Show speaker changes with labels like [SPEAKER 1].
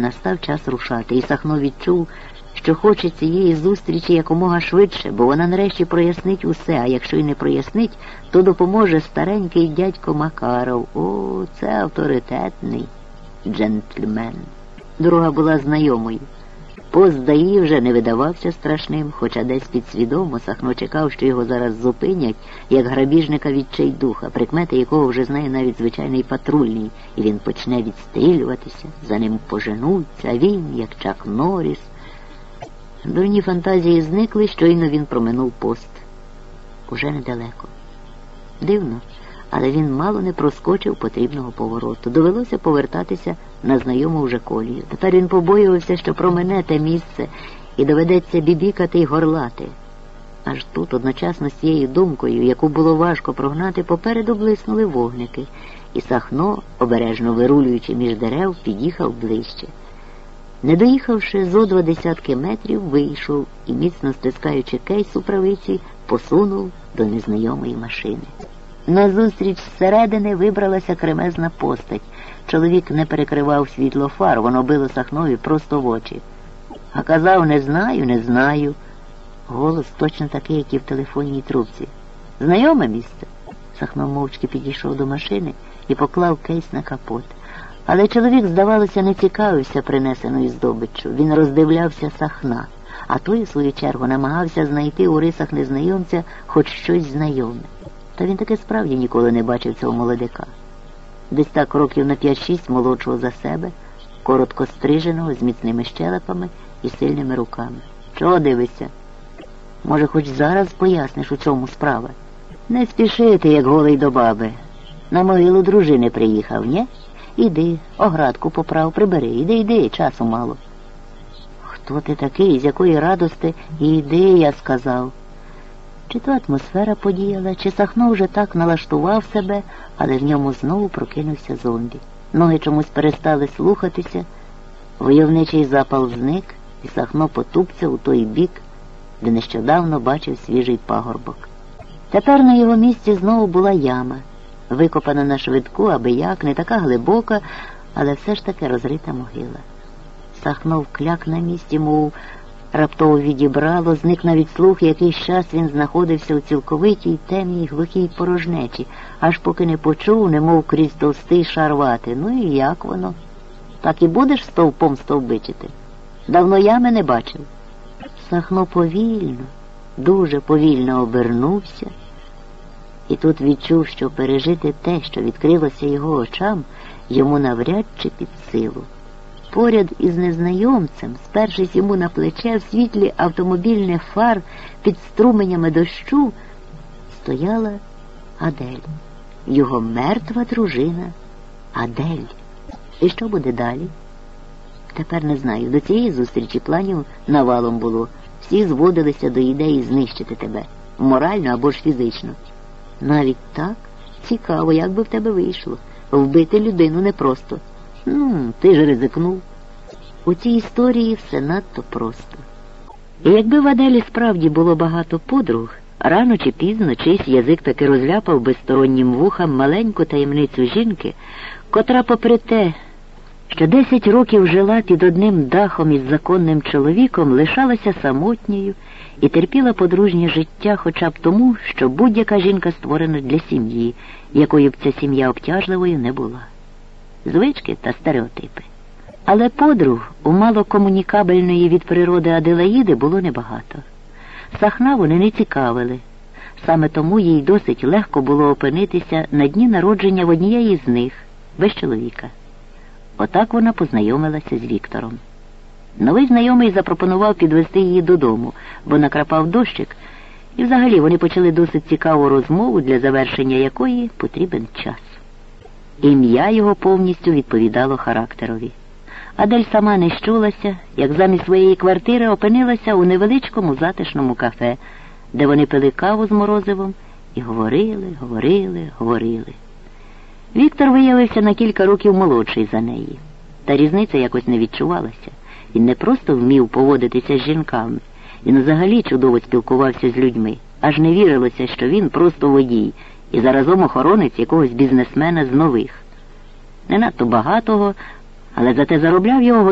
[SPEAKER 1] настав час рушати, і Сахно відчув, що хоче цієї зустрічі якомога швидше, бо вона нарешті прояснить усе, а якщо й не прояснить, то допоможе старенький дядько Макаров. О, це авторитетний джентльмен. Дорога була знайомою. Даї вже не видавався страшним, хоча десь підсвідомо Сахно чекав, що його зараз зупинять, як грабіжника відчайдуха, прикмети якого вже знає навіть звичайний патрульний, і він почне відстрілюватися, за ним поженуться, а він, як Чак Норріс. Дурні фантазії зникли, щойно він проминув пост. Уже недалеко. Дивно, але він мало не проскочив потрібного повороту. Довелося повертатися на знайому вже колію. Тепер він побоювався, що промене те місце і доведеться бібікати й горлати. Аж тут, одночасно з цією думкою, яку було важко прогнати, попереду блиснули вогники, і Сахно, обережно вирулюючи між дерев, під'їхав ближче. Не доїхавши зо два десятки метрів, вийшов і, міцно стискаючи кейс у правиці, посунув до незнайомої машини. Назустріч зсередини вибралася кремезна постать. Чоловік не перекривав світло фар, воно било Сахнові просто в очі. А казав не знаю, не знаю. Голос точно такий, як і в телефонній трубці. Знайоме місце? Сахно мовчки підійшов до машини і поклав кейс на капот. Але чоловік, здавалося, не цікавився принесеною здобиччю. Він роздивлявся сахна, а той, у свою чергу, намагався знайти у рисах незнайомця хоч щось знайоме. Та він таки справді ніколи не бачив цього молодика. Десь так років на 5-6 молодшого за себе, коротко стриженого, з міцними щелепами і сильними руками. Чого дивишся? Може, хоч зараз поясниш, у чому справа? Не спішити, як голий до баби. На могилу дружини приїхав, ні? Іди, оградку поправ, прибери, іди, йди, часу мало. Хто ти такий, з якої радости іди, я сказав. Чи то атмосфера подіяла, чи Сахно вже так налаштував себе, але в ньому знову прокинувся зомбі. Ноги чомусь перестали слухатися, войовничий запал зник, і Сахно потупця у той бік, де нещодавно бачив свіжий пагорбок. Тепер на його місці знову була яма, викопана на швидку, аби як, не така глибока, але все ж таки розрита могила. Сахно вкляк на місці, мов раптово відібрало, зник навіть слух, якийсь час він знаходився у цілковитій темній глухій порожнечі, аж поки не почув, немов крізь товстий шар вати. Ну і як воно? Так і будеш стовпом стовбичити? Давно ями не бачив. Сахно повільно, дуже повільно обернувся, і тут відчув, що пережити те, що відкрилося його очам, йому навряд чи під силу. Поряд із незнайомцем, спершись йому на плече в світлі автомобільних фар під струменями дощу, стояла Адель, його мертва дружина Адель. І що буде далі? Тепер не знаю. До цієї зустрічі планів навалом було. Всі зводилися до ідеї знищити тебе, морально або ж фізично. Навіть так цікаво, як би в тебе вийшло. Вбити людину непросто. Ну, ти ж ризикнув. У цій історії все надто просто. І якби в Аделі справді було багато подруг, рано чи пізно чийсь язик таки розляпав безстороннім вухам маленьку таємницю жінки, котра, попри те, що десять років жила під одним дахом із законним чоловіком, лишалася самотньою і терпіла подружнє життя хоча б тому, що будь-яка жінка створена для сім'ї, якою б ця сім'я обтяжливою не була звички та стереотипи. Але подруг у малокомунікабельної від природи Аделаїди було небагато. Сахна вони не цікавили. Саме тому їй досить легко було опинитися на дні народження в однієї з них, без чоловіка. Отак вона познайомилася з Віктором. Новий знайомий запропонував підвести її додому, бо накрапав дощик, і взагалі вони почали досить цікаву розмову, для завершення якої потрібен час. Ім'я його повністю відповідало характерові. Адель сама не щулася, як замість своєї квартири опинилася у невеличкому затишному кафе, де вони пили каву з морозивом і говорили, говорили, говорили. Віктор виявився на кілька років молодший за неї, та різниця якось не відчувалася. Він не просто вмів поводитися з жінками, він взагалі чудово спілкувався з людьми, аж не вірилося, що він просто водій і заразом охоронець якогось бізнесмена з нових. Не надто багатого, але зате заробляв його